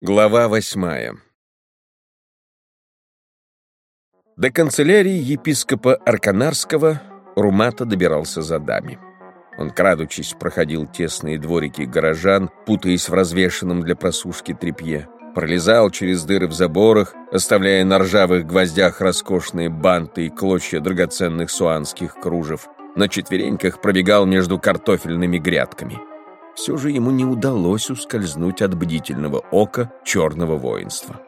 Глава восьмая До канцелярии епископа Арканарского Румата добирался за дами. Он, крадучись, проходил тесные дворики горожан, путаясь в развешенном для просушки тряпье, пролезал через дыры в заборах, оставляя на ржавых гвоздях роскошные банты и клочья драгоценных суанских кружев, на четвереньках пробегал между картофельными грядками — все же ему не удалось ускользнуть от бдительного ока черного воинства.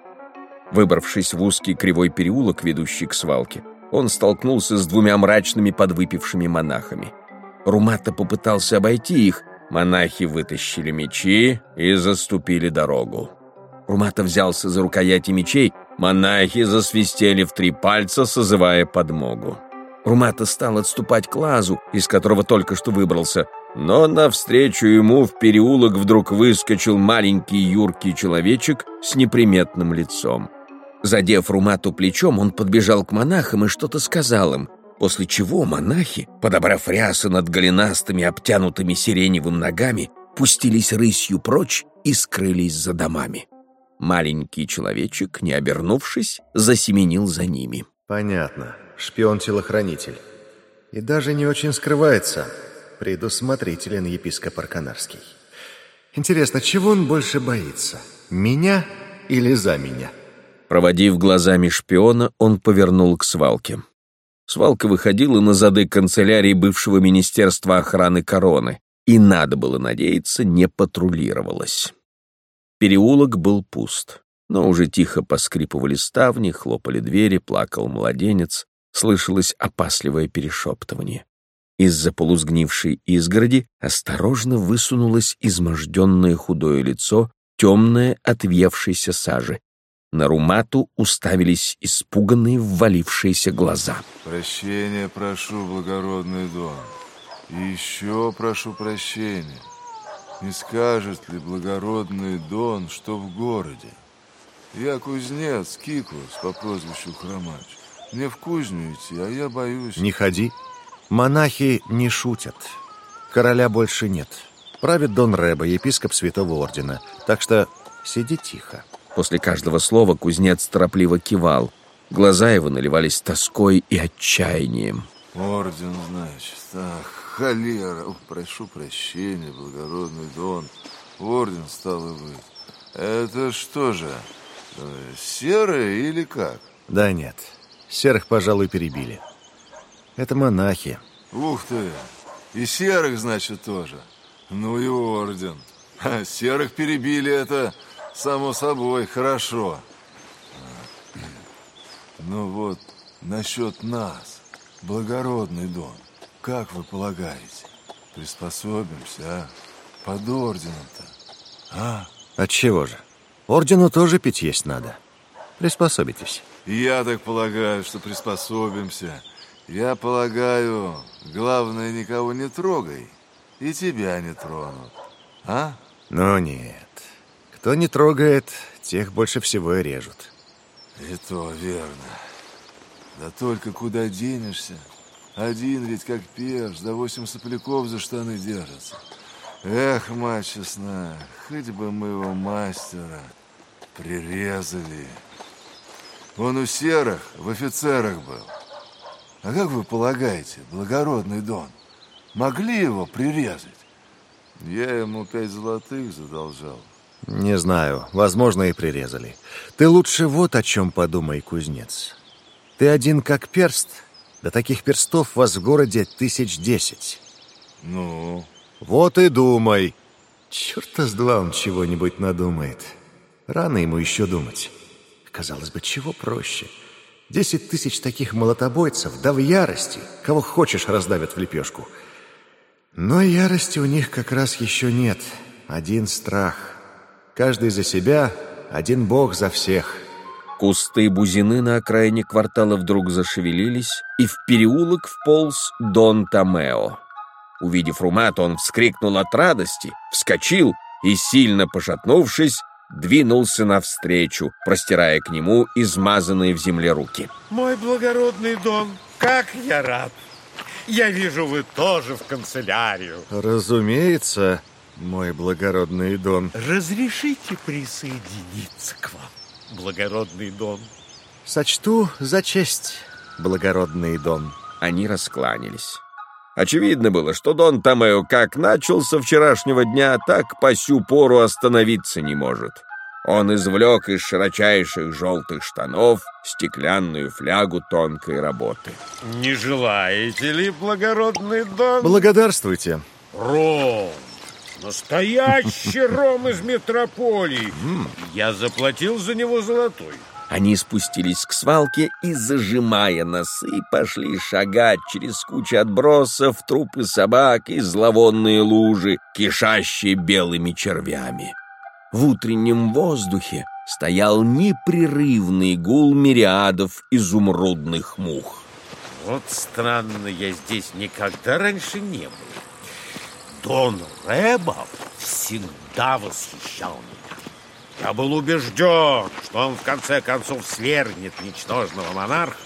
Выбравшись в узкий кривой переулок, ведущий к свалке, он столкнулся с двумя мрачными подвыпившими монахами. Румата попытался обойти их, монахи вытащили мечи и заступили дорогу. Румата взялся за рукояти мечей, монахи засвистели в три пальца, созывая подмогу. Румата стал отступать к лазу, из которого только что выбрался, но навстречу ему в переулок вдруг выскочил маленький юркий человечек с неприметным лицом. Задев Румату плечом, он подбежал к монахам и что-то сказал им, после чего монахи, подобрав рясы над голенастыми, обтянутыми сиреневым ногами, пустились рысью прочь и скрылись за домами. Маленький человечек, не обернувшись, засеменил за ними. «Понятно. Шпион-телохранитель. И даже не очень скрывается», предусмотрителен епископ Арканарский. Интересно, чего он больше боится? Меня или за меня? Проводив глазами шпиона, он повернул к свалке. Свалка выходила на зады канцелярии бывшего Министерства охраны короны, и, надо было надеяться, не патрулировалась. Переулок был пуст, но уже тихо поскрипывали ставни, хлопали двери, плакал младенец, слышалось опасливое перешептывание. Из-за полузгнившей изгороди осторожно высунулось изможденное худое лицо, темное от въевшейся сажи. На Румату уставились испуганные ввалившиеся глаза. «Прощения прошу, благородный дом, и еще прошу прощения. Не скажет ли благородный Дон, что в городе? Я кузнец Кикус по прозвищу Хромач. Мне в кузню идти, а я боюсь... Не ходи, Монахи не шутят. Короля больше нет. Правит Дон Рэба, епископ Святого Ордена. Так что сиди тихо. После каждого слова кузнец торопливо кивал. Глаза его наливались тоской и отчаянием. Орден, значит. Ах, холера. Прошу прощения, благородный Дон. Орден, стало быть. Это что же, э, серые или как? Да нет, серых, пожалуй, перебили. Это монахи. Ух ты! И серых, значит, тоже. Ну и орден. А серых перебили это, само собой, хорошо. Ну вот, насчет нас, благородный дом, как вы полагаете, приспособимся, а? Под орденом-то, а? Отчего же? Ордену тоже пить есть надо. Приспособитесь. Я так полагаю, что приспособимся. Я полагаю, главное, никого не трогай, и тебя не тронут. А? Ну нет. Кто не трогает, тех больше всего и режут. И то верно. Да только куда денешься? Один ведь как перш, да восемь сопляков за штаны держатся. Эх, мать честная, хоть бы мы его мастера прирезали. Он у серых в офицерах был. А как вы полагаете, благородный Дон, могли его прирезать? Я ему пять золотых задолжал. Не знаю, возможно, и прирезали. Ты лучше вот о чем подумай, кузнец. Ты один как перст, да таких перстов у вас в городе тысяч десять. Ну? Вот и думай. Черта с два он чего-нибудь надумает. Рано ему еще думать. Казалось бы, чего проще — Десять тысяч таких молотобойцев, да в ярости, кого хочешь раздавят в лепешку. Но ярости у них как раз еще нет. Один страх. Каждый за себя, один бог за всех. Кусты бузины на окраине квартала вдруг зашевелились, и в переулок вполз Дон Томео. Увидев Румата, он вскрикнул от радости, вскочил и, сильно пошатнувшись, двинулся навстречу, простирая к нему измазанные в земле руки. «Мой благородный дом, как я рад! Я вижу, вы тоже в канцелярию!» «Разумеется, мой благородный Дон. Разрешите присоединиться к вам, благородный Дон? Сочту за честь, благородный Дон. Они раскланялись. Очевидно было, что Дон Томео как начал со вчерашнего дня, так по сю пору остановиться не может. Он извлек из широчайших желтых штанов стеклянную флягу тонкой работы. Не желаете ли, благородный Дон? Благодарствуйте. Ром. Настоящий ром из метрополии. Я заплатил за него золотой. Они спустились к свалке и, зажимая носы, пошли шагать через кучу отбросов, трупы собак и зловонные лужи, кишащие белыми червями. В утреннем воздухе стоял непрерывный гул мириадов изумрудных мух. Вот странно, я здесь никогда раньше не был. Дон Рэбов всегда восхищал меня. Я был убежден, что он в конце концов свергнет ничтожного монарха,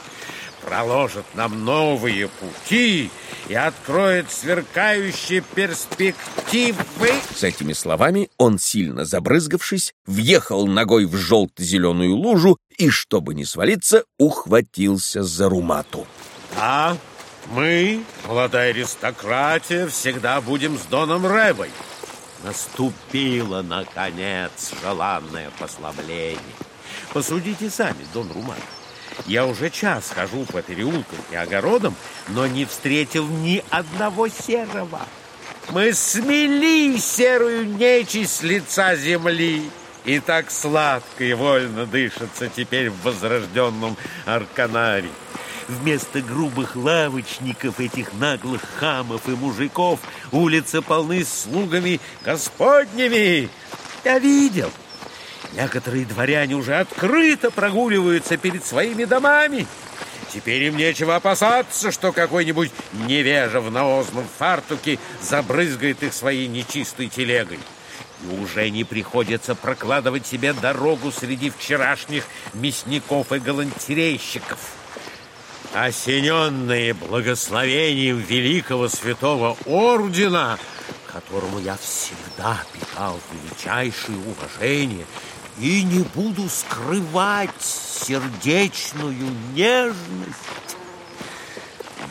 проложит нам новые пути и откроет сверкающие перспективы. С этими словами он, сильно забрызгавшись, въехал ногой в желто-зеленую лужу и, чтобы не свалиться, ухватился за румату. А мы, молодая аристократия, всегда будем с Доном Рэбой. Наступило, наконец, желанное послабление. Посудите сами, Дон Румат. Я уже час хожу по переулкам и огородам, но не встретил ни одного серого. Мы смели серую нечисть с лица земли. И так сладко и вольно дышится теперь в возрожденном Арканаре. Вместо грубых лавочников, этих наглых хамов и мужиков, улицы полны слугами господними. Я видел. Некоторые дворяне уже открыто прогуливаются перед своими домами. Теперь им нечего опасаться, что какой-нибудь невежа в наозном фартуке забрызгает их своей нечистой телегой. И уже не приходится прокладывать себе дорогу среди вчерашних мясников и галантерейщиков осененные благословением великого святого ордена, которому я всегда питал величайшее уважение и не буду скрывать сердечную нежность,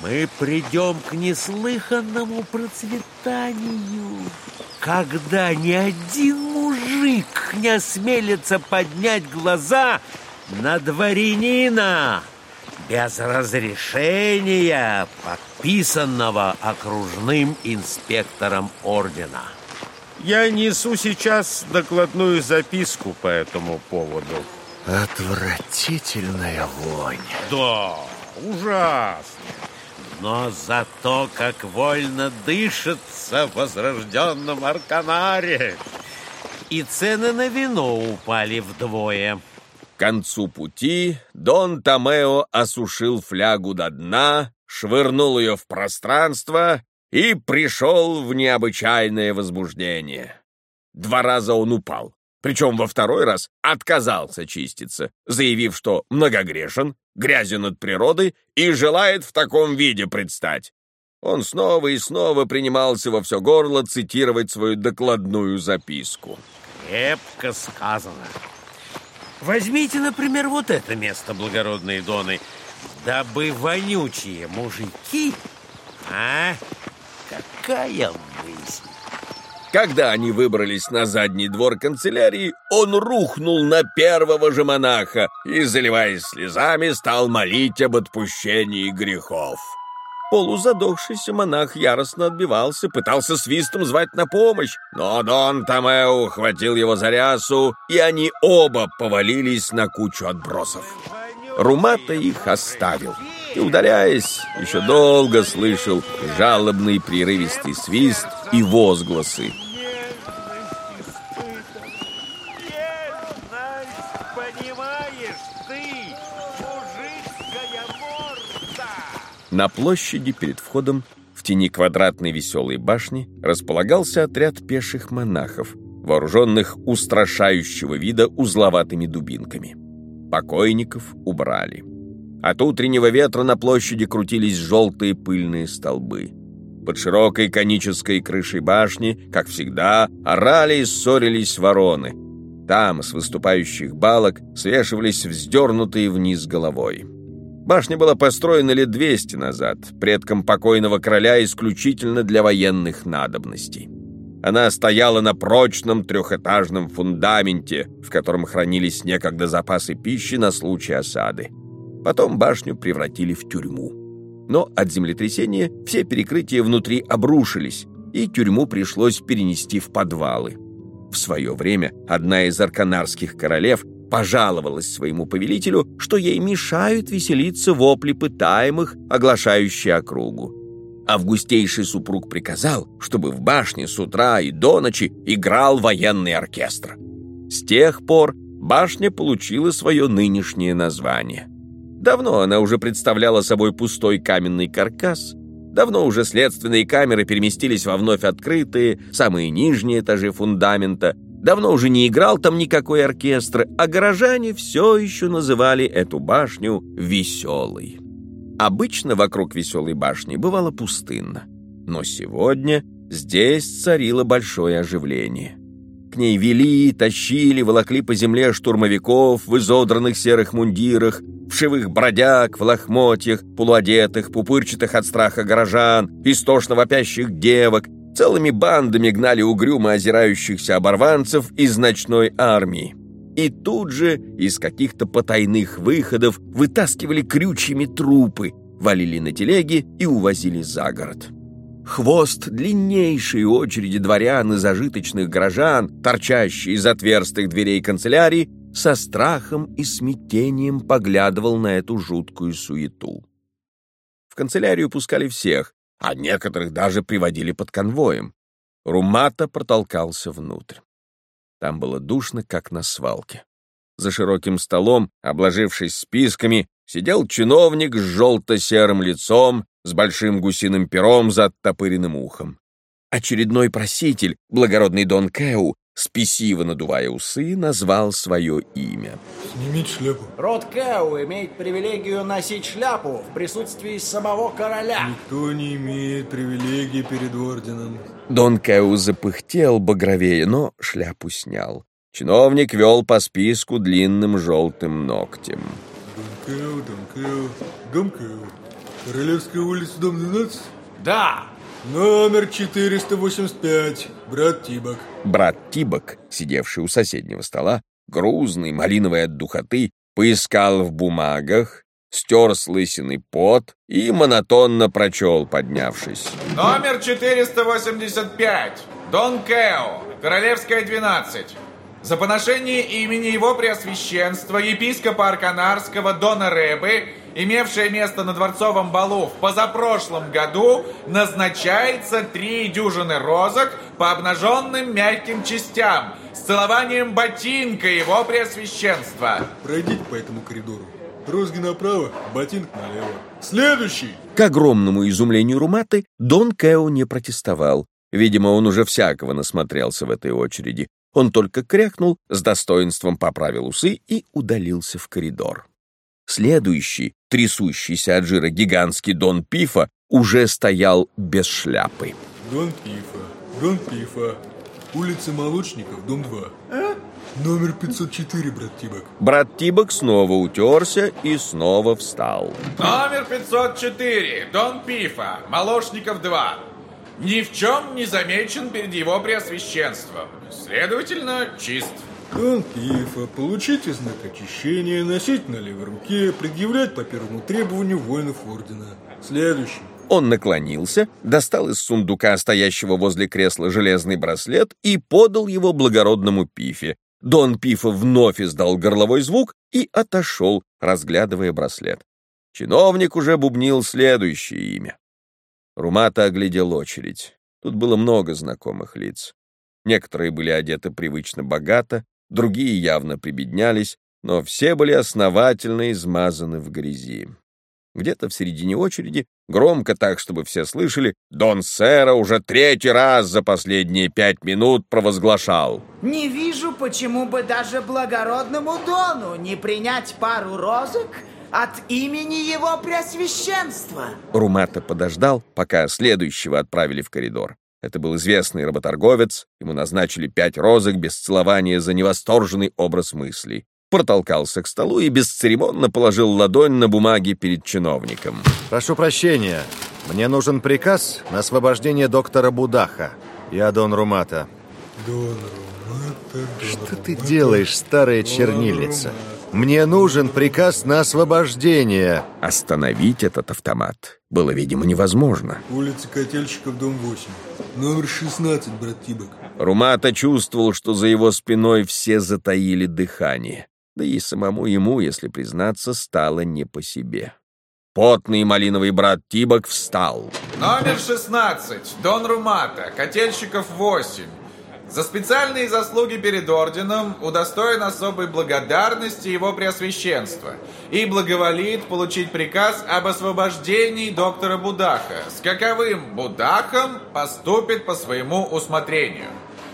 мы придем к неслыханному процветанию, когда ни один мужик не осмелится поднять глаза на дворянина, без разрешения, подписанного окружным инспектором ордена. Я несу сейчас докладную записку по этому поводу. Отвратительная вонь. Да, ужасно. Но зато как вольно дышится в возрожденном Арканаре. И цены на вино упали вдвое. Концу пути Дон Томео осушил флягу до дна, швырнул ее в пространство и пришел в необычайное возбуждение. Два раза он упал, причем во второй раз отказался чиститься, заявив, что многогрешен, грязен от природы и желает в таком виде предстать. Он снова и снова принимался во все горло цитировать свою докладную записку. Крепко сказано. Возьмите, например, вот это место, благородные доны. Дабы вонючие мужики... А? Какая мысль! Когда они выбрались на задний двор канцелярии, он рухнул на первого же монаха и, заливаясь слезами, стал молить об отпущении грехов. Полузадохшийся монах яростно отбивался, пытался свистом звать на помощь, но Дон Томео ухватил его за рясу, и они оба повалились на кучу отбросов. Румата их оставил и, удаляясь, еще долго слышал жалобный прерывистый свист и возгласы. На площади перед входом в тени квадратной веселой башни располагался отряд пеших монахов, вооруженных устрашающего вида узловатыми дубинками. Покойников убрали. От утреннего ветра на площади крутились желтые пыльные столбы. Под широкой конической крышей башни, как всегда, орали и ссорились вороны. Там, с выступающих балок, свешивались вздернутые вниз головой. Башня была построена лет 200 назад, предком покойного короля исключительно для военных надобностей. Она стояла на прочном трехэтажном фундаменте, в котором хранились некогда запасы пищи на случай осады. Потом башню превратили в тюрьму. Но от землетрясения все перекрытия внутри обрушились, и тюрьму пришлось перенести в подвалы. В свое время одна из арканарских королев пожаловалась своему повелителю, что ей мешают веселиться вопли пытаемых, оглашающие округу. Августейший супруг приказал, чтобы в башне с утра и до ночи играл военный оркестр. С тех пор башня получила свое нынешнее название. Давно она уже представляла собой пустой каменный каркас. Давно уже следственные камеры переместились во вновь открытые, самые нижние этажи фундамента. Давно уже не играл там никакой оркестр, а горожане все еще называли эту башню «веселой». Обычно вокруг веселой башни бывало пустынно, но сегодня здесь царило большое оживление. К ней вели, тащили, волокли по земле штурмовиков в изодранных серых мундирах, вшивых бродяг в лохмотьях, полуодетых, пупырчатых от страха горожан, истошно вопящих девок, целыми бандами гнали угрюмо озирающихся оборванцев из ночной армии и тут же из каких-то потайных выходов вытаскивали крючьями трупы, валили на телеги и увозили за город. Хвост длиннейшей очереди дворян и зажиточных горожан, торчащий из отверстых дверей канцелярии, со страхом и смятением поглядывал на эту жуткую суету. В канцелярию пускали всех, а некоторых даже приводили под конвоем. Румата протолкался внутрь. Там было душно, как на свалке. За широким столом, обложившись списками, сидел чиновник с желто-серым лицом, с большим гусиным пером за оттопыренным ухом. Очередной проситель, благородный Дон Кэу, спесиво надувая усы, назвал свое имя. Снимите шляпу. Род Кэу имеет привилегию носить шляпу в присутствии самого короля. Никто не имеет привилегии перед орденом. Дон Кэу запыхтел багровее, но шляпу снял. Чиновник вел по списку длинным желтым ногтем. Дом Кэу, Дом Кэу, Дом Кэу. Королевская улица, дом 12? Да, Номер 485, брат Тибок. Брат Тибок, сидевший у соседнего стола, грузный, малиновый от духоты, поискал в бумагах, стер с лысиной пот и монотонно прочел, поднявшись. Номер 485. Дон Кэо. Королевская 12. За поношение имени его преосвященства, епископа Арканарского Дона Рэбы, имевшее место на дворцовом балу в позапрошлом году, назначается три дюжины розок по обнаженным мягким частям с целованием ботинка его преосвященства. Пройдите по этому коридору. Розги направо, ботинок налево. Следующий! К огромному изумлению Руматы Дон Кэо не протестовал. Видимо, он уже всякого насмотрелся в этой очереди. Он только крякнул, с достоинством поправил усы и удалился в коридор. Следующий, трясущийся от жира гигантский Дон Пифа, уже стоял без шляпы. Дон Пифа, Дон Пифа. Улица Молочников, дом 2. Номер 504, брат Тибок. Брат Тибок снова утерся и снова встал. Номер 504. Дон Пифа. Молочников 2. Ни в чем не замечен перед его преосвященством. Следовательно, чист. Дон Пифа, получите знак очищения, носить на левой руке, предъявлять по первому требованию воинов ордена. Следующий. Он наклонился, достал из сундука, стоящего возле кресла, железный браслет и подал его благородному Пифе. Дон Пифа вновь издал горловой звук и отошел, разглядывая браслет. Чиновник уже бубнил следующее имя. Румата оглядел очередь. Тут было много знакомых лиц. Некоторые были одеты привычно богато, другие явно прибеднялись, но все были основательно измазаны в грязи. Где-то в середине очереди, громко так, чтобы все слышали, Дон Сера уже третий раз за последние пять минут провозглашал. Не вижу, почему бы даже благородному Дону не принять пару розок от имени его преосвященства. Румата подождал, пока следующего отправили в коридор. Это был известный работорговец, ему назначили пять розок без целования за невосторженный образ мыслей. Протолкался к столу и бесцеремонно положил ладонь на бумаге перед чиновником. «Прошу прощения, мне нужен приказ на освобождение доктора Будаха. Я Дон Румата». Дон Румата, Что ты делаешь, старая чернильница? Мне нужен приказ на освобождение. Остановить этот автомат было, видимо, невозможно. Улица Котельщиков, дом 8. Номер 16, брат Тибок. Румата чувствовал, что за его спиной все затаили дыхание. Да и самому ему, если признаться, стало не по себе. Потный малиновый брат Тибок встал. Номер 16. Дон Румата. Котельщиков 8. За специальные заслуги перед орденом удостоен особой благодарности его преосвященства и благоволит получить приказ об освобождении доктора Будаха. С каковым Будахом поступит по своему усмотрению.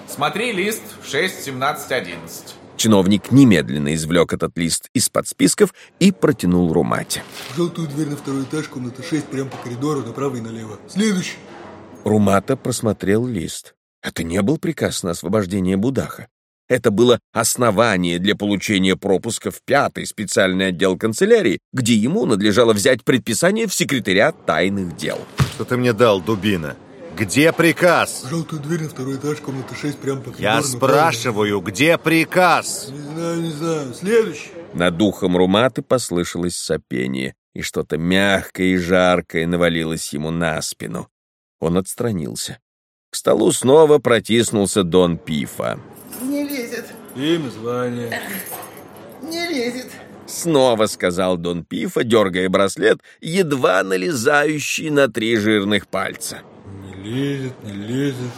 Смотри лист 6.17.11. Чиновник немедленно извлек этот лист из-под списков и протянул Румате. Желтую дверь на второй этаж, комната 6, прямо по коридору, направо и налево. Следующий. Румата просмотрел лист. Это не был приказ на освобождение Будаха. Это было основание для получения пропуска в пятый специальный отдел канцелярии, где ему надлежало взять предписание в секретариат тайных дел. Что ты мне дал, дубина? Где приказ? Желтую дверь на второй этаж, комната 6, прямо по коридору. Я спрашиваю, где приказ? Не знаю, не знаю. Следующий. Над духом Руматы послышалось сопение, и что-то мягкое и жаркое навалилось ему на спину. Он отстранился. К столу снова протиснулся Дон Пифа. Не лезет, Имя, звание. не лезет. Снова сказал Дон Пифа, дергая браслет, едва налезающий на три жирных пальца. Не лезет, не лезет.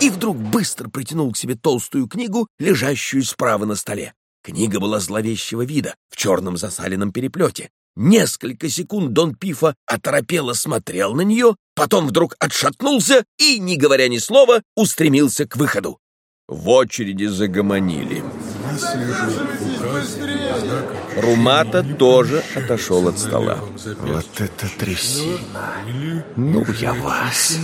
И вдруг быстро притянул к себе толстую книгу, лежащую справа на столе. Книга была зловещего вида, в черном засаленном переплете. Несколько секунд Дон Пифа оторопело смотрел на нее, потом вдруг отшатнулся и, не говоря ни слова, устремился к выходу. В очереди загомонили. Румата тоже отошел от стола. Вот это трясина. Ну, я вас.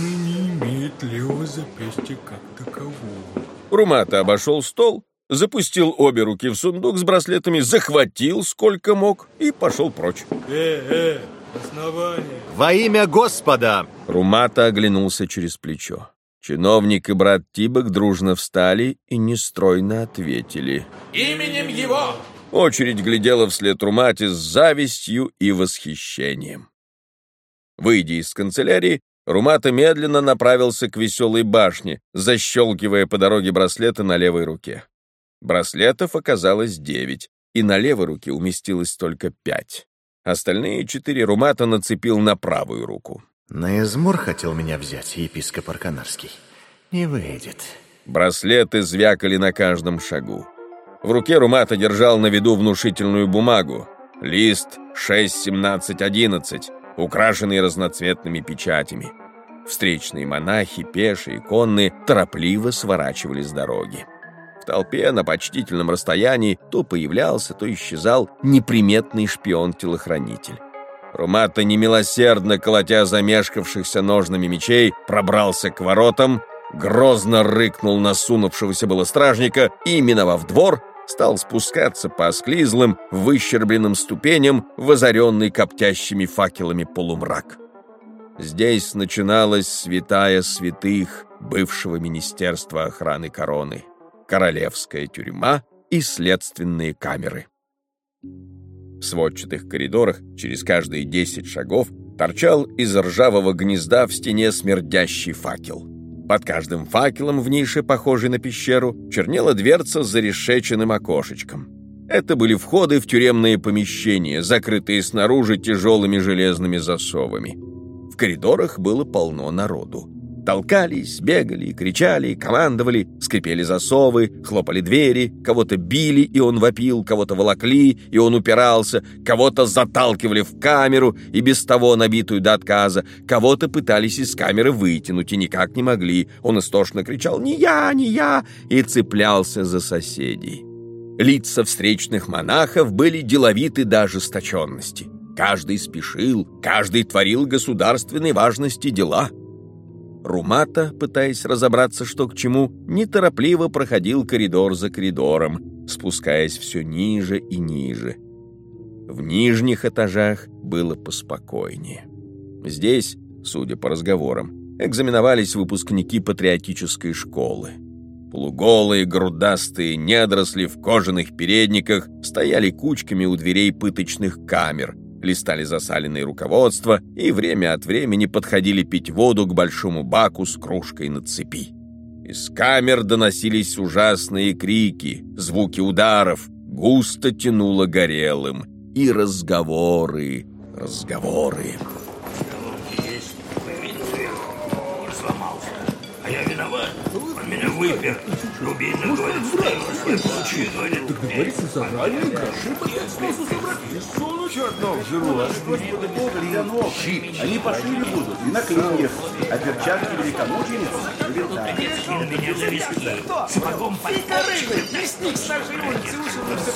Румата обошел стол, запустил обе руки в сундук с браслетами, захватил сколько мог и пошел прочь. Э, э, основание. Во имя Господа! Румата оглянулся через плечо. Чиновник и брат Тибок дружно встали и нестройно ответили. Именем его! Очередь глядела вслед Румате с завистью и восхищением. Выйдя из канцелярии, Румата медленно направился к веселой башне, защелкивая по дороге браслеты на левой руке. Браслетов оказалось девять, и на левой руке уместилось только пять. Остальные четыре Румата нацепил на правую руку. На измор хотел меня взять, епископ Арканарский. Не выйдет. Браслеты звякали на каждом шагу. В руке Румата держал на виду внушительную бумагу. Лист 6.17.11, украшенный разноцветными печатями. Встречные монахи, пешие, конные торопливо сворачивали с дороги. Толпе на почтительном расстоянии то появлялся, то исчезал неприметный шпион-телохранитель. Румата, немилосердно колотя замешкавшихся ножными мечей, пробрался к воротам, грозно рыкнул на сунувшегося было стражника и, миновав двор, стал спускаться по осклизлым, выщербленным ступеням в коптящими факелами полумрак. Здесь начиналась святая святых бывшего Министерства охраны короны, королевская тюрьма и следственные камеры. В сводчатых коридорах через каждые десять шагов торчал из ржавого гнезда в стене смердящий факел. Под каждым факелом в нише, похожей на пещеру, чернела дверца с зарешеченным окошечком. Это были входы в тюремные помещения, закрытые снаружи тяжелыми железными засовами. В коридорах было полно народу. Толкались, бегали, кричали, командовали, скрипели засовы, хлопали двери, кого-то били, и он вопил, кого-то волокли, и он упирался, кого-то заталкивали в камеру, и без того набитую до отказа, кого-то пытались из камеры вытянуть, и никак не могли. Он истошно кричал «Не я, не я!» и цеплялся за соседей. Лица встречных монахов были деловиты до ожесточенности. Каждый спешил, каждый творил государственной важности дела. Румата, пытаясь разобраться, что к чему, неторопливо проходил коридор за коридором, спускаясь все ниже и ниже. В нижних этажах было поспокойнее. Здесь, судя по разговорам, экзаменовались выпускники патриотической школы. Полуголые, грудастые недоросли в кожаных передниках стояли кучками у дверей пыточных камер, листали засаленные руководства и время от времени подходили пить воду к большому баку с кружкой на цепи. Из камер доносились ужасные крики, звуки ударов, густо тянуло горелым. И разговоры, разговоры. А я виноват. Меня выпер. Рубильно говорит, говорит, получи, говорит. Договориться заранее, гроши потом сразу забрать. Сунуть одно в жиру. Господа Бога для ног. Они пошире будут, и на клиньях. А перчатки великомученицы. И на меня завести. Сапогом под Рыбы, мясник с нашей улицы ушел на все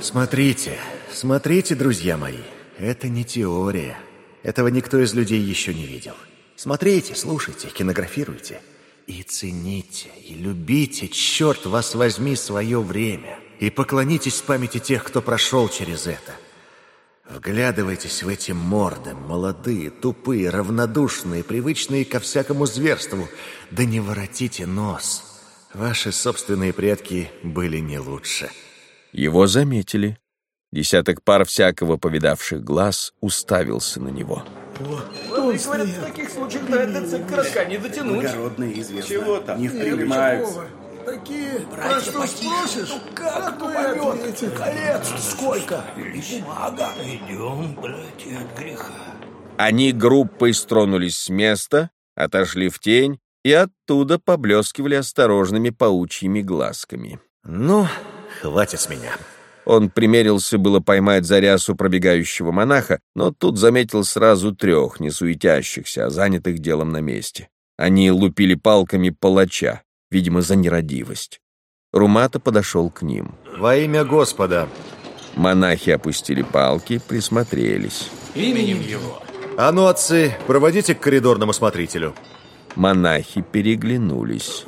Смотрите, смотрите, друзья мои, это не теория. Этого никто из людей еще не видел. Смотрите, слушайте, кинографируйте. И цените, и любите, черт вас возьми, свое время. И поклонитесь памяти тех, кто прошел через это. Вглядывайтесь в эти морды, молодые, тупые, равнодушные, привычные ко всякому зверству. Да не воротите нос. Ваши собственные предки были не лучше. Его заметили. Десяток пар всякого повидавших глаз уставился на него. Говорят, в таких случаях до цепь коротка не дотянуть. Благородные известно. Чего там? Не принимаются. Такие, про что спросишь, как то и ответит. Колец сколько? И бумага. Идем, братья, от греха. Они группой стронулись с места, отошли в тень и оттуда поблескивали осторожными паучьими глазками. Ну, хватит с меня. Он примерился было поймать за рясу пробегающего монаха, но тут заметил сразу трех, не суетящихся, а занятых делом на месте. Они лупили палками палача, видимо, за нерадивость. Румата подошел к ним. Во имя Господа. Монахи опустили палки, присмотрелись. Именем его. А ну, отцы, проводите к коридорному смотрителю. Монахи переглянулись.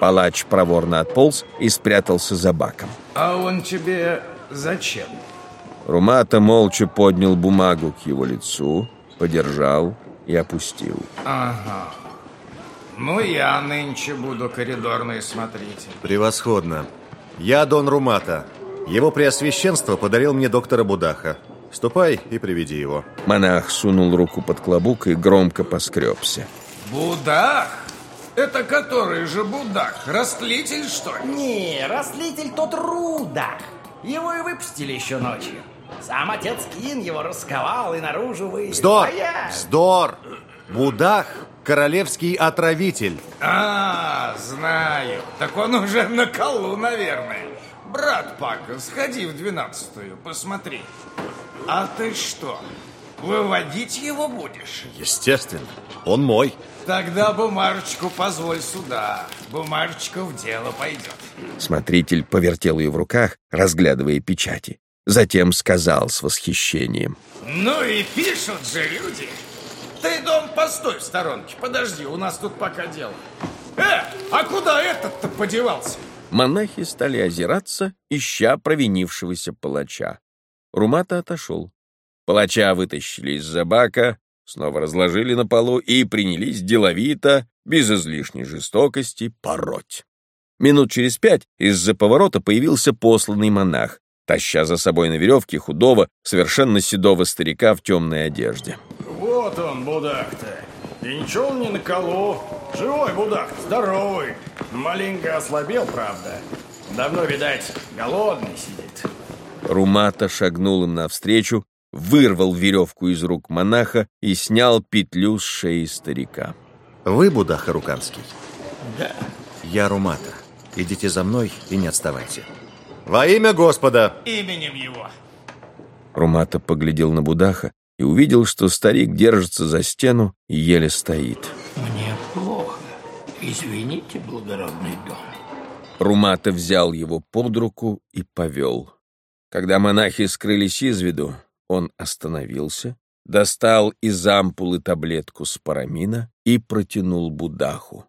Палач проворно отполз и спрятался за баком. А он тебе зачем? Румата молча поднял бумагу к его лицу, подержал и опустил. Ага. Ну, я нынче буду коридорный смотритель. Превосходно. Я Дон Румата. Его преосвященство подарил мне доктора Будаха. Ступай и приведи его. Монах сунул руку под клобук и громко поскребся. Будах? Это который же Будах? Растлитель, что ли? Не, растлитель тот Рудах. Его и выпустили еще ночью. Сам отец Кин его расковал и наружу вывел. Вздор! А я- Вздор! Будах – королевский отравитель. А, знаю. Так он уже на колу, наверное. Брат Пака, сходи в двенадцатую, посмотри. А ты что, выводить его будешь? Естественно. Он мой. Тогда бумажечку позволь сюда. Бумажечка в дело пойдет. Смотритель повертел ее в руках, разглядывая печати. Затем сказал с восхищением. Ну и пишут же люди. Ты, Дом, постой в сторонке. Подожди, у нас тут пока дело. Э, а куда этот-то подевался? Монахи стали озираться, ища провинившегося палача. Румата отошел. Палача вытащили из-за бака, снова разложили на полу и принялись деловито, без излишней жестокости, пороть. Минут через пять из-за поворота появился посланный монах, таща за собой на веревке худого, совершенно седого старика в темной одежде. Вот он, Будак-то. И ничего он не на колу. Живой Будак, здоровый. Маленько ослабел, правда. Давно, видать, голодный сидит. Румата шагнул им навстречу, вырвал веревку из рук монаха и снял петлю с шеи старика. Вы Будах Аруканский? Да. Я Румата. Идите за мной и не отставайте. Во имя Господа! Именем его. Румата поглядел на Будаха и увидел, что старик держится за стену и еле стоит. Мне плохо. Извините, благородный дом. Румата взял его под руку и повел. Когда монахи скрылись из виду, он остановился, достал из ампулы таблетку спарамина и протянул Будаху.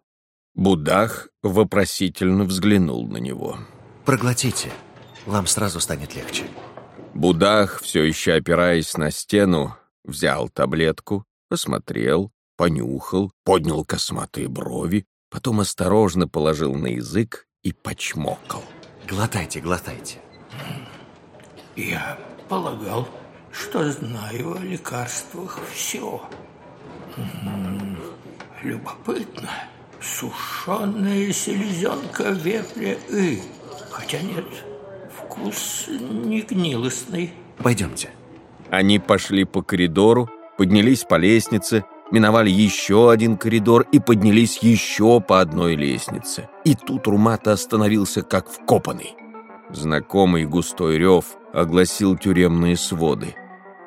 Будах вопросительно взглянул на него. Проглотите, вам сразу станет легче. Будах, все еще опираясь на стену, взял таблетку, посмотрел, понюхал, поднял косматые брови, потом осторожно положил на язык и почмокал. Глотайте, глотайте. Я полагал, что знаю о лекарствах все. Любопытно. Сушеная селезенка вепря и... Хотя нет, вкус не гнилостный. Пойдемте. Они пошли по коридору, поднялись по лестнице, миновали еще один коридор и поднялись еще по одной лестнице. И тут Румата остановился как вкопанный. Знакомый густой рев огласил тюремные своды.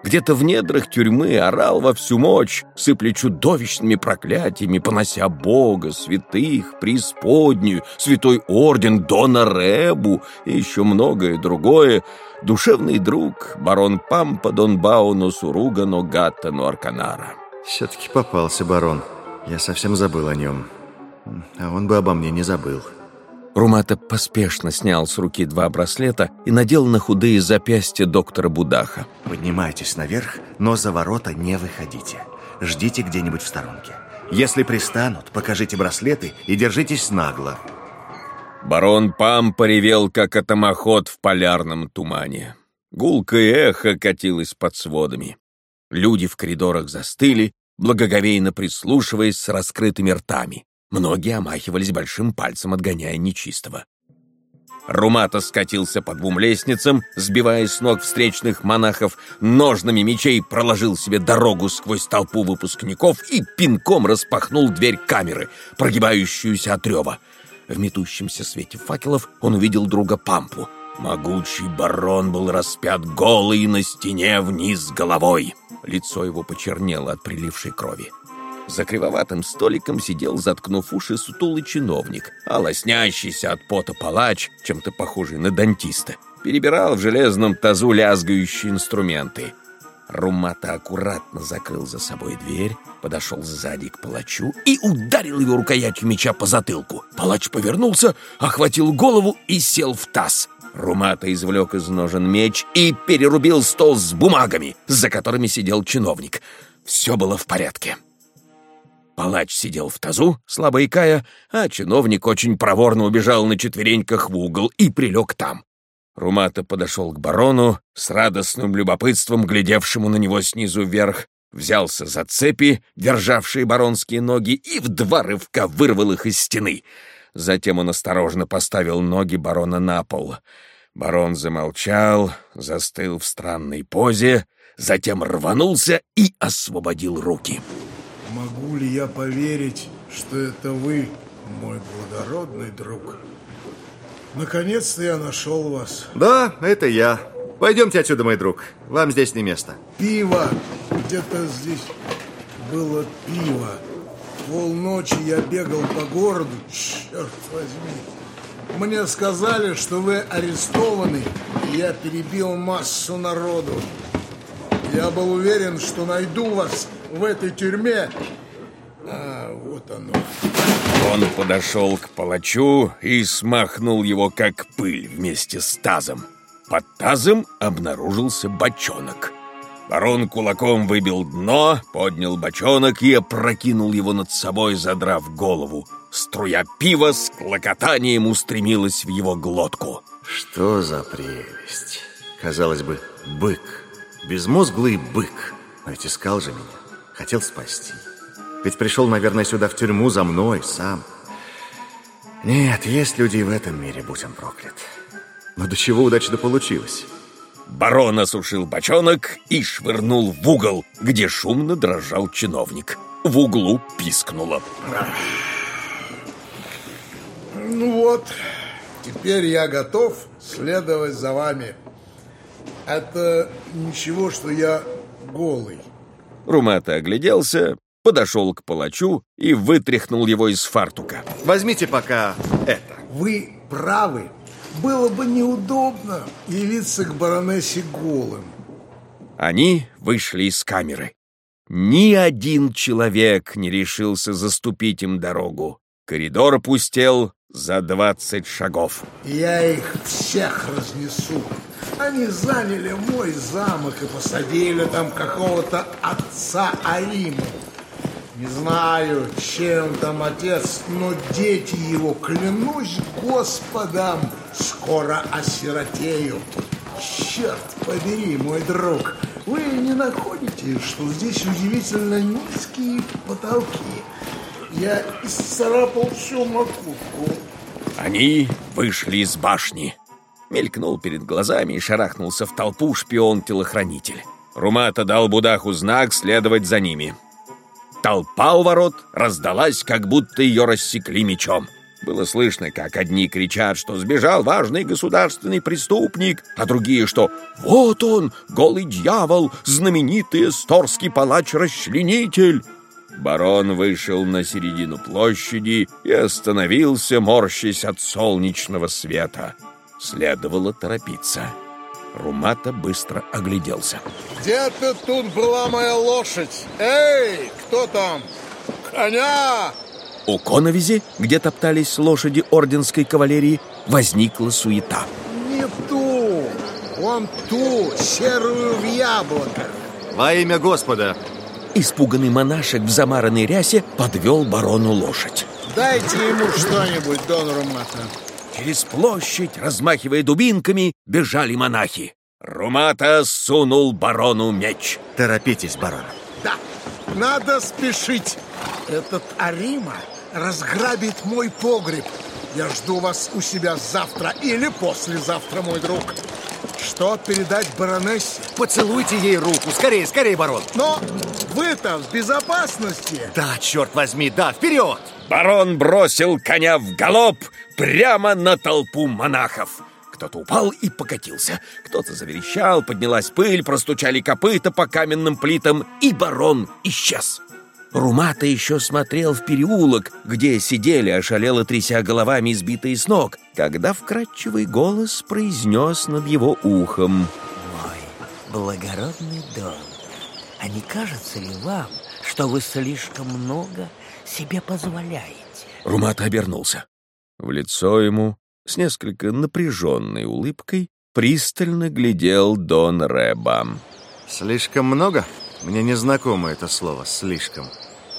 Где-то в недрах тюрьмы орал во всю мощь, сыпля чудовищными проклятиями, понося Бога, святых, преисподнюю, святой орден Дона Ребу и еще многое другое, душевный друг, барон Пампа Дон Бауно Суругано Гаттано Арканара. Все-таки попался барон. Я совсем забыл о нем. А он бы обо мне не забыл. Румата поспешно снял с руки два браслета и надел на худые запястья доктора Будаха. Поднимайтесь наверх, но за ворота не выходите. Ждите где-нибудь в сторонке. Если пристанут, покажите браслеты и держитесь нагло. Барон Пам поревел, как атомоход в полярном тумане. Гулкое эхо катилось под сводами. Люди в коридорах застыли, благоговейно прислушиваясь с раскрытыми ртами. Многие омахивались большим пальцем, отгоняя нечистого. Румата скатился по двум лестницам, сбивая с ног встречных монахов, ножными мечей проложил себе дорогу сквозь толпу выпускников и пинком распахнул дверь камеры, прогибающуюся от рева. В метущемся свете факелов он увидел друга Пампу. Могучий барон был распят голый на стене вниз головой. Лицо его почернело от прилившей крови. За кривоватым столиком сидел, заткнув уши, сутулый чиновник, а лоснящийся от пота палач, чем-то похожий на дантиста, перебирал в железном тазу лязгающие инструменты. Румата аккуратно закрыл за собой дверь, подошел сзади к палачу и ударил его рукоятью меча по затылку. Палач повернулся, охватил голову и сел в таз. Румата извлек из ножен меч и перерубил стол с бумагами, за которыми сидел чиновник. Все было в порядке. Палач сидел в тазу, слабо икая, а чиновник очень проворно убежал на четвереньках в угол и прилег там. Румата подошел к барону, с радостным любопытством, глядевшему на него снизу вверх, взялся за цепи, державшие баронские ноги, и в два рывка вырвал их из стены. Затем он осторожно поставил ноги барона на пол. Барон замолчал, застыл в странной позе, затем рванулся и освободил руки. Могу ли я поверить, что это вы, мой благородный друг? Наконец-то я нашел вас. Да, это я. Пойдемте отсюда, мой друг. Вам здесь не место. Пиво. Где-то здесь было пиво. Полночи я бегал по городу, черт возьми. Мне сказали, что вы арестованы, и я перебил массу народу. Я был уверен, что найду вас в этой тюрьме. А, вот оно. Он подошел к палачу и смахнул его как пыль вместе с тазом. Под тазом обнаружился бочонок. Барон кулаком выбил дно, поднял бочонок и опрокинул его над собой, задрав голову. Струя пива с клокотанием устремилась в его глотку. Что за прелесть. Казалось бы, бык. Безмозглый бык. Но ведь искал же меня. Хотел спасти. Ведь пришел, наверное, сюда в тюрьму за мной сам. Нет, есть люди и в этом мире, будь он проклят. Но до чего удачно получилось. Барон осушил бочонок и швырнул в угол, где шумно дрожал чиновник. В углу пискнуло. Ну вот, теперь я готов следовать за вами. Это ничего, что я голый. Румата огляделся, подошел к палачу и вытряхнул его из фартука. Возьмите пока это. Вы правы. Было бы неудобно явиться к баронессе голым. Они вышли из камеры. Ни один человек не решился заступить им дорогу. Коридор опустел за двадцать шагов. Я их всех разнесу. Они заняли мой замок и посадили там какого-то отца Ариму. Не знаю, чем там отец, но дети его, клянусь Господом, скоро осиротеют. Черт побери, мой друг, вы не находите, что здесь удивительно низкие потолки? Я исцарапал всю макушку. Они вышли из башни. Мелькнул перед глазами и шарахнулся в толпу шпион-телохранитель. Румата дал Будаху знак следовать за ними. Толпа у ворот раздалась, как будто ее рассекли мечом. Было слышно, как одни кричат, что сбежал важный государственный преступник, а другие, что «Вот он, голый дьявол, знаменитый эсторский палач-расчленитель!» Барон вышел на середину площади и остановился, морщась от солнечного света. Следовало торопиться. Румата быстро огляделся. Где-то тут была моя лошадь. Эй, кто там? Коня! У коновизи, где топтались лошади орденской кавалерии, возникла суета. Не ту, вон ту, серую в яблоках. Во имя Господа. Испуганный монашек в замаранной рясе подвел барону лошадь. Дайте ему что-нибудь, Дон Румата. Через площадь, размахивая дубинками, бежали монахи. Румата сунул барону меч. Торопитесь, барон. Да, надо спешить. Этот Арима разграбит мой погреб. Я жду вас у себя завтра или послезавтра, мой друг. Что передать баронессе? Поцелуйте ей руку. Скорее, скорее, барон. Но вы-то в безопасности. Да, черт возьми, да, вперед! Барон бросил коня в галоп прямо на толпу монахов. Кто-то упал и покатился. Кто-то заверещал, поднялась пыль, простучали копыта по каменным плитам, и барон исчез. Румата еще смотрел в переулок, где сидели, ошалело тряся головами, избитые с ног, когда вкрадчивый голос произнес над его ухом. «Мой благородный дом, а не кажется ли вам, что вы слишком много себе позволяете?» Румата обернулся. В лицо ему с несколько напряженной улыбкой пристально глядел Дон Рэба. «Слишком много?» Мне не знакомо это слово «слишком».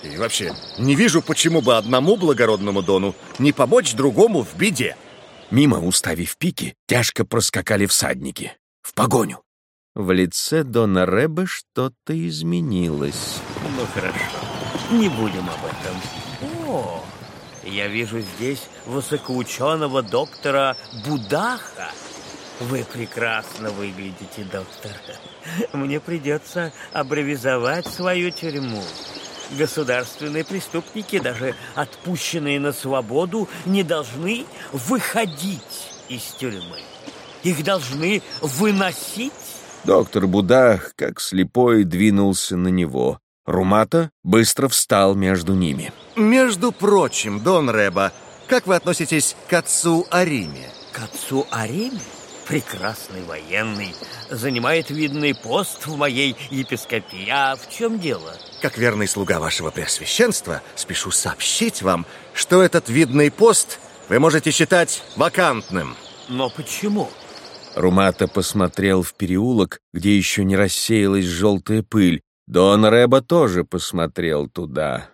И вообще, не вижу, почему бы одному благородному Дону не помочь другому в беде. Мимо, уставив пики, тяжко проскакали всадники. В погоню. В лице Дона Рэба что-то изменилось. Ну хорошо, не будем об этом. О, я вижу здесь высокоученого доктора Будаха. Вы прекрасно выглядите, доктор. Мне придется аббревизовать свою тюрьму. Государственные преступники, даже отпущенные на свободу, не должны выходить из тюрьмы. Их должны выносить. Доктор Будах, как слепой, двинулся на него. Румата быстро встал между ними. Между прочим, Дон Рэба, как вы относитесь к отцу Ариме? К отцу Ариме? Прекрасный военный, занимает видный пост в моей епископии. А в чем дело? Как верный слуга вашего преосвященства, спешу сообщить вам, что этот видный пост вы можете считать вакантным. Но почему? Румата посмотрел в переулок, где еще не рассеялась желтая пыль. Дон Рэба тоже посмотрел туда.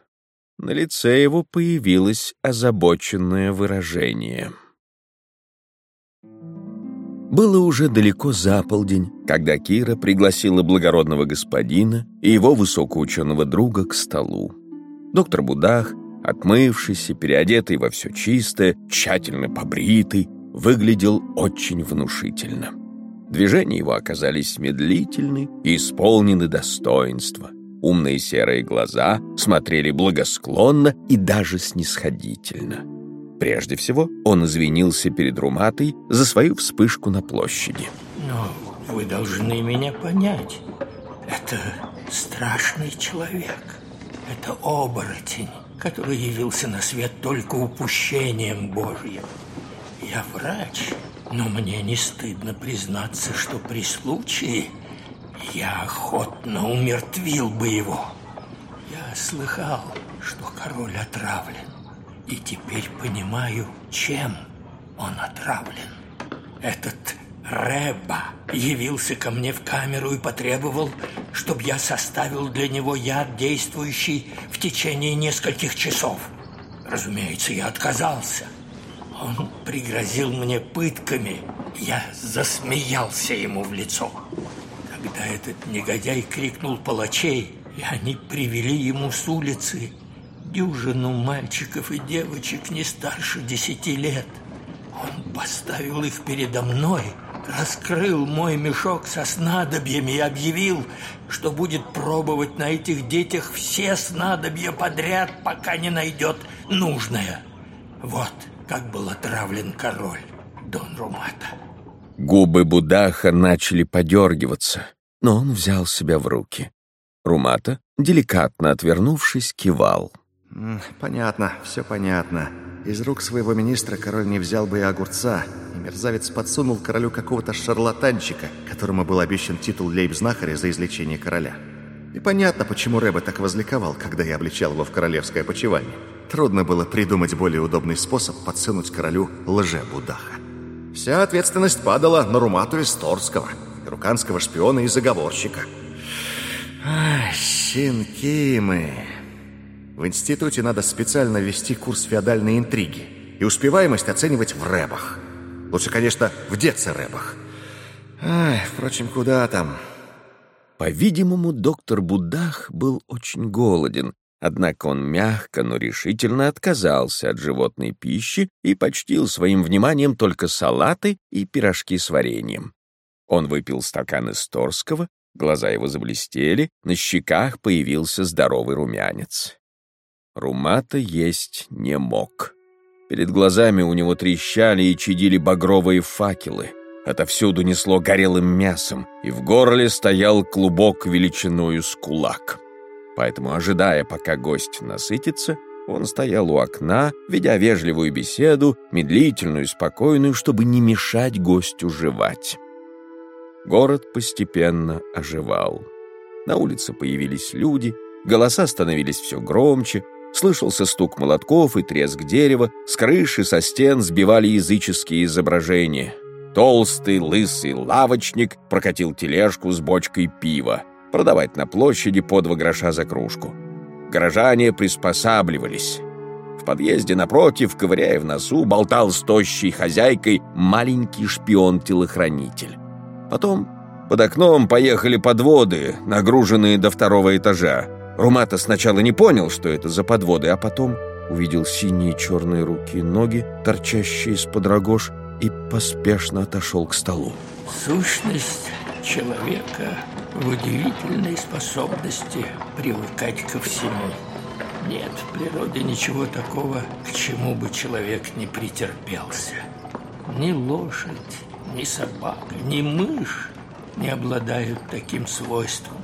На лице его появилось озабоченное выражение. Было уже далеко за полдень, когда Кира пригласила благородного господина и его высокоученого друга к столу. Доктор Будах, отмывшийся, переодетый во все чистое, тщательно побритый, выглядел очень внушительно. Движения его оказались медлительны и исполнены достоинства. Умные серые глаза смотрели благосклонно и даже снисходительно. Прежде всего, он извинился перед Руматой за свою вспышку на площади. Но вы должны меня понять. Это страшный человек. Это оборотень, который явился на свет только упущением Божьим. Я врач, но мне не стыдно признаться, что при случае я охотно умертвил бы его. Я слыхал, что король отравлен, и теперь понимаю, чем он отравлен. Этот Рэба явился ко мне в камеру и потребовал, чтобы я составил для него яд, действующий в течение нескольких часов. Разумеется, я отказался. Он пригрозил мне пытками. Я засмеялся ему в лицо. Когда этот негодяй крикнул палачей, и они привели ему с улицы дюжину мальчиков и девочек не старше десяти лет. Он поставил их передо мной – раскрыл мой мешок со снадобьями и объявил, что будет пробовать на этих детях все снадобья подряд, пока не найдет нужное. Вот как был отравлен король Дон Румата. Губы Будаха начали подергиваться, но он взял себя в руки. Румата, деликатно отвернувшись, кивал. Понятно, все понятно. Из рук своего министра король не взял бы и огурца, и мерзавец подсунул королю какого-то шарлатанчика, которому был обещан титул лейб-знахаря за излечение короля. И понятно, почему Рэба так возликовал, когда я обличал его в королевское почевание. Трудно было придумать более удобный способ подсунуть королю лже-будаха. Вся ответственность падала на Румату из Торского, руканского шпиона и заговорщика. Ах, щенки мы... В институте надо специально вести курс феодальной интриги и успеваемость оценивать в рэбах. Лучше, конечно, в деце-рэбах. Ай, впрочем, куда там? По-видимому, доктор Будах был очень голоден, однако он мягко, но решительно отказался от животной пищи и почтил своим вниманием только салаты и пирожки с вареньем. Он выпил стакан из Торского, глаза его заблестели, на щеках появился здоровый румянец. Румата есть не мог. Перед глазами у него трещали и чадили багровые факелы. Отовсюду несло горелым мясом, и в горле стоял клубок величиною с кулак. Поэтому, ожидая, пока гость насытится, он стоял у окна, ведя вежливую беседу, медлительную спокойную, чтобы не мешать гостю жевать. Город постепенно оживал. На улице появились люди, голоса становились все громче, Слышался стук молотков и треск дерева, с крыши, со стен сбивали языческие изображения. Толстый, лысый лавочник прокатил тележку с бочкой пива, продавать на площади по два гроша за кружку. Горожане приспосабливались. В подъезде напротив, ковыряя в носу, болтал с тощей хозяйкой маленький шпион-телохранитель. Потом под окном поехали подводы, нагруженные до второго этажа. Румата сначала не понял, что это за подводы, а потом увидел синие черные руки и ноги, торчащие из-под рогож, и поспешно отошел к столу. Сущность человека в удивительной способности привыкать ко всему. Нет в природе ничего такого, к чему бы человек не претерпелся. Ни лошадь, ни собака, ни мышь не обладают таким свойством.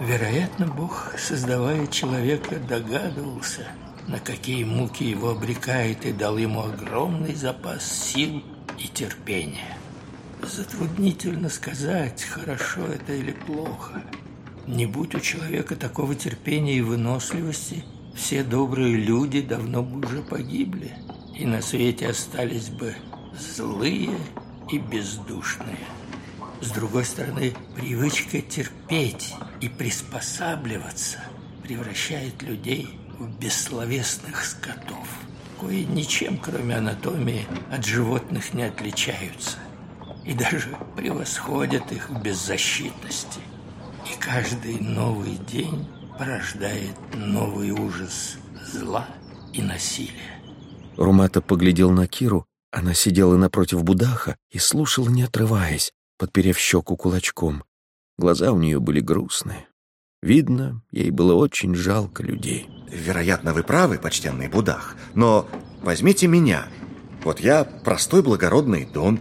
Вероятно, Бог, создавая человека, догадывался, на какие муки его обрекает, и дал ему огромный запас сил и терпения. Затруднительно сказать, хорошо это или плохо. Не будь у человека такого терпения и выносливости, все добрые люди давно бы уже погибли, и на свете остались бы злые и бездушные. С другой стороны, привычка терпеть и приспосабливаться превращает людей в бессловесных скотов, кои ничем, кроме анатомии, от животных не отличаются и даже превосходят их в беззащитности. И каждый новый день порождает новый ужас зла и насилия. Румата поглядел на Киру, она сидела напротив Будаха и слушала, не отрываясь, подперев щеку кулачком. Глаза у нее были грустные. Видно, ей было очень жалко людей. Вероятно, вы правы, почтенный Будах, но возьмите меня. Вот я простой благородный Дон.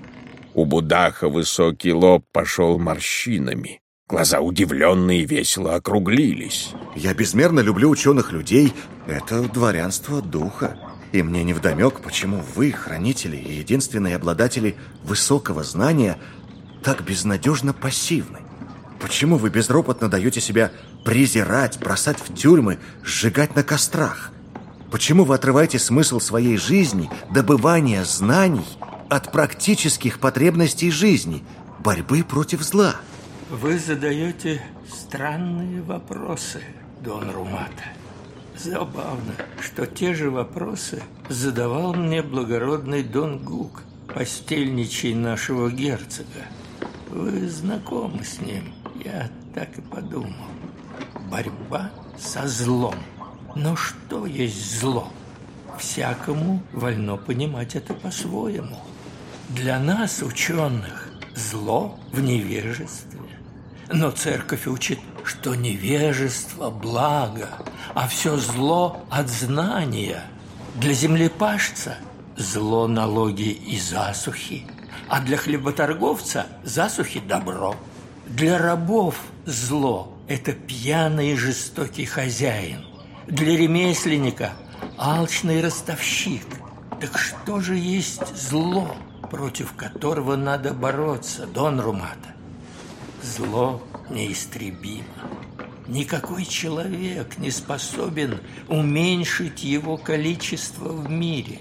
У Будаха высокий лоб пошел морщинами. Глаза удивленные весело округлились. Я безмерно люблю ученых людей. Это дворянство духа. И мне невдомек, почему вы, хранители и единственные обладатели высокого знания, так безнадежно пассивны. Почему вы безропотно даете себя презирать, бросать в тюрьмы, сжигать на кострах? Почему вы отрываете смысл своей жизни, добывания знаний от практических потребностей жизни, борьбы против зла? Вы задаете странные вопросы, Дон Румата. Забавно, что те же вопросы задавал мне благородный Дон Гук, постельничий нашего герцога. Вы знакомы с ним, я так и подумал. Борьба со злом. Но что есть зло? Всякому вольно понимать это по-своему. Для нас, ученых, зло в невежестве. Но церковь учит, что невежество – благо, а все зло от знания. Для землепашца – зло налоги и засухи, а для хлеботорговца – засухи – добро. Для рабов – зло – это пьяный и жестокий хозяин. Для ремесленника – алчный ростовщик. Так что же есть зло, против которого надо бороться, Дон Румата? Зло неистребимо. Никакой человек не способен уменьшить его количество в мире.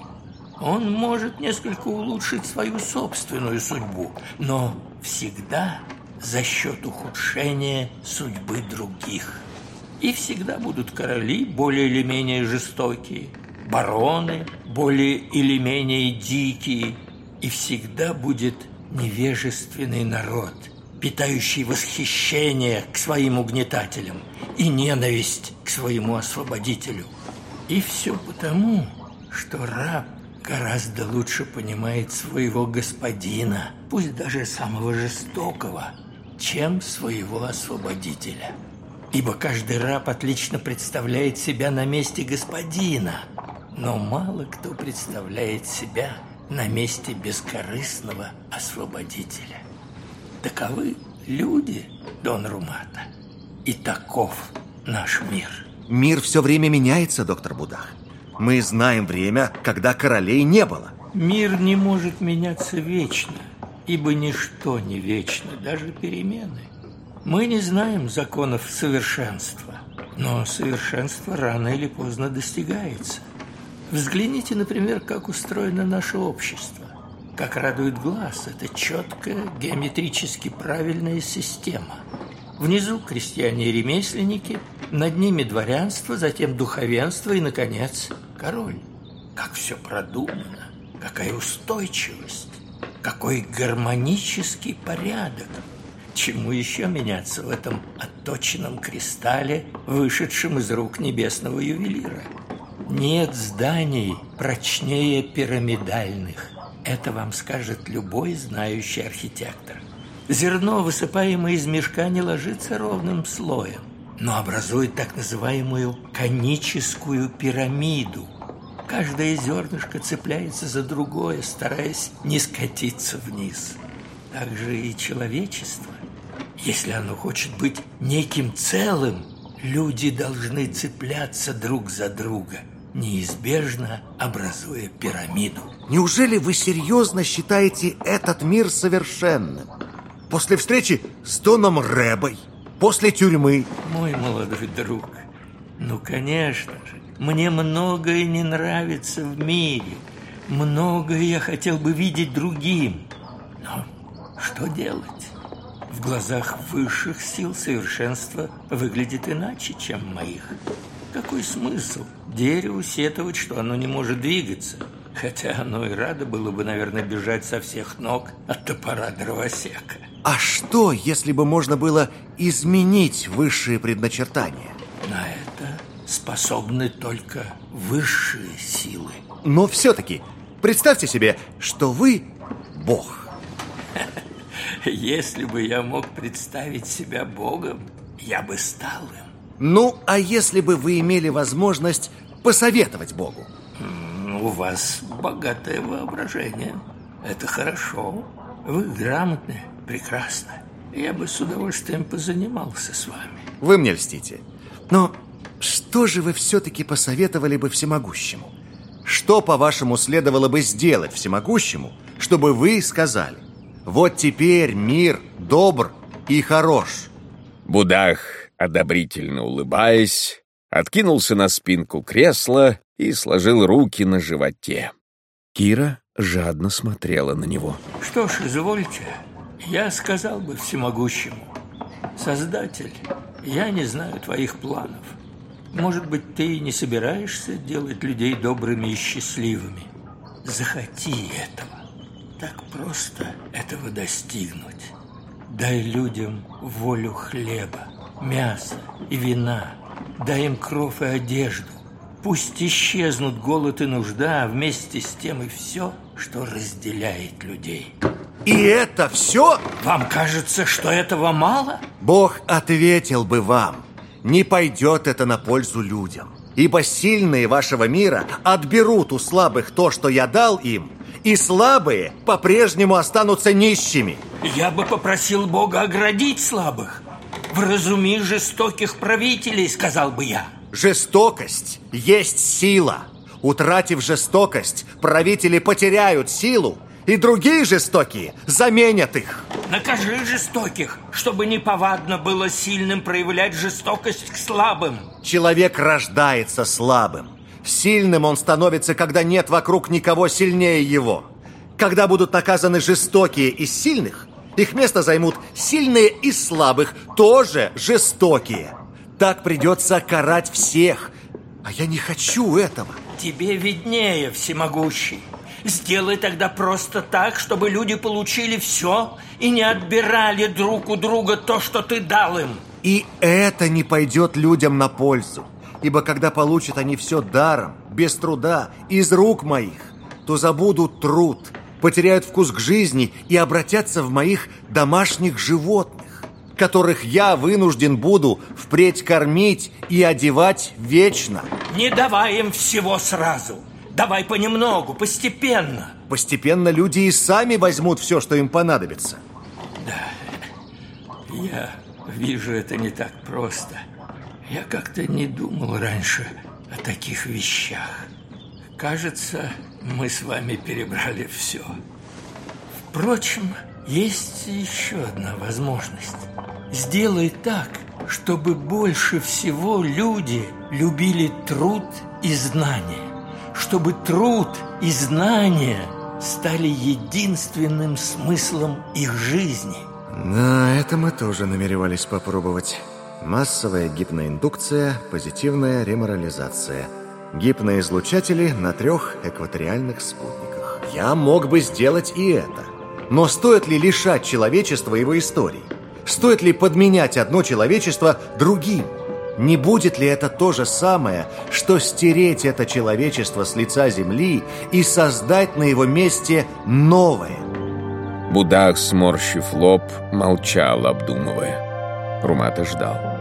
Он может несколько улучшить свою собственную судьбу, но всегда за счет ухудшения судьбы других. И всегда будут короли более или менее жестокие, бароны более или менее дикие, и всегда будет невежественный народ – питающий восхищение к своим угнетателям и ненависть к своему освободителю. И все потому, что раб гораздо лучше понимает своего господина, пусть даже самого жестокого, чем своего освободителя. Ибо каждый раб отлично представляет себя на месте господина, но мало кто представляет себя на месте бескорыстного освободителя. Таковы люди, Дон Румата. И таков наш мир. Мир все время меняется, доктор Будах. Мы знаем время, когда королей не было. Мир не может меняться вечно, ибо ничто не вечно, даже перемены. Мы не знаем законов совершенства, но совершенство рано или поздно достигается. Взгляните, например, как устроено наше общество. Как радует глаз, это четкая, геометрически правильная система. Внизу крестьяне и ремесленники, над ними дворянство, затем духовенство и, наконец, король. Как все продумано, какая устойчивость, какой гармонический порядок. Чему еще меняться в этом отточенном кристалле, вышедшем из рук небесного ювелира? Нет зданий прочнее пирамидальных. Это вам скажет любой знающий архитектор. Зерно, высыпаемое из мешка, не ложится ровным слоем, но образует так называемую коническую пирамиду. Каждое зернышко цепляется за другое, стараясь не скатиться вниз. Так же и человечество. Если оно хочет быть неким целым, люди должны цепляться друг за друга – неизбежно образуя пирамиду. Неужели вы серьезно считаете этот мир совершенным? После встречи с Доном Рэбой, после тюрьмы. Мой молодой друг, ну, конечно же, мне многое не нравится в мире. Многое я хотел бы видеть другим. Но что делать? В глазах высших сил совершенство выглядит иначе, чем моих. Какой смысл дереву сетовать, что оно не может двигаться? Хотя оно и радо было бы, наверное, бежать со всех ног от топора дровосека. А что, если бы можно было изменить высшие предначертания? На это способны только высшие силы. Но все-таки представьте себе, что вы Бог. Если бы я мог представить себя Богом, я бы стал им. Ну, а если бы вы имели возможность посоветовать Богу? У вас богатое воображение. Это хорошо. Вы грамотны, прекрасно. я бы с удовольствием позанимался с вами. Вы мне льстите. Но что же вы все-таки посоветовали бы всемогущему? Что, по-вашему, следовало бы сделать всемогущему, чтобы вы сказали, вот теперь мир добр и хорош? Будах, одобрительно улыбаясь, откинулся на спинку кресла и сложил руки на животе. Кира жадно смотрела на него. Что ж, извольте, я сказал бы всемогущему. Создатель, я не знаю твоих планов. Может быть, ты не собираешься делать людей добрыми и счастливыми. Захоти этого. Так просто этого достигнуть. Дай людям волю хлеба, мяса и вина. Дай им кровь и одежду. Пусть исчезнут голод и нужда, а вместе с тем и все, что разделяет людей. И это все? Вам кажется, что этого мало? Бог ответил бы вам. Не пойдет это на пользу людям. Ибо сильные вашего мира отберут у слабых то, что я дал им, и слабые по-прежнему останутся нищими. Я бы попросил Бога оградить слабых. Вразуми жестоких правителей, сказал бы я. Жестокость есть сила. Утратив жестокость, правители потеряют силу, и другие жестокие заменят их. Накажи жестоких, чтобы неповадно было сильным проявлять жестокость к слабым. Человек рождается слабым. Сильным он становится, когда нет вокруг никого сильнее его. Когда будут наказаны жестокие из сильных, их место займут сильные из слабых, тоже жестокие. Так придется карать всех. А я не хочу этого. Тебе виднее, всемогущий. Сделай тогда просто так, чтобы люди получили все и не отбирали друг у друга то, что ты дал им. И это не пойдет людям на пользу. Ибо когда получат они все даром, без труда, из рук моих, то забудут труд, потеряют вкус к жизни и обратятся в моих домашних животных, которых я вынужден буду впредь кормить и одевать вечно. Не давай им всего сразу. Давай понемногу, постепенно. Постепенно люди и сами возьмут все, что им понадобится. Да, я вижу это не так просто. Я как-то не думал раньше о таких вещах. Кажется, мы с вами перебрали все. Впрочем, есть еще одна возможность. Сделай так, чтобы больше всего люди любили труд и знания. Чтобы труд и знания стали единственным смыслом их жизни. Да, это мы тоже намеревались попробовать. Массовая гипноиндукция, позитивная реморализация. Гипноизлучатели на трех экваториальных спутниках. Я мог бы сделать и это. Но стоит ли лишать человечества его истории? Стоит ли подменять одно человечество другим? Не будет ли это то же самое, что стереть это человечество с лица земли и создать на его месте новое? Будах, сморщив лоб, молчал, обдумывая. Румата ждал.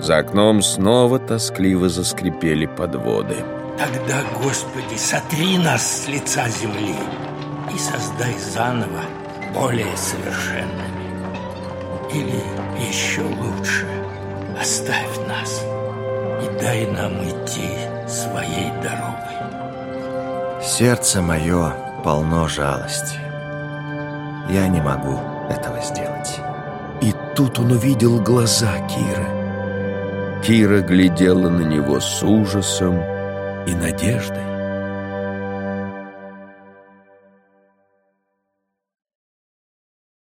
За окном снова тоскливо заскрипели подводы. Тогда, Господи, сотри нас с лица земли и создай заново более совершенными. Или еще лучше, оставь нас и дай нам идти своей дорогой. Сердце мое полно жалости. Я не могу этого сделать. И тут он увидел глаза Киры. Кира глядела на него с ужасом и надеждой.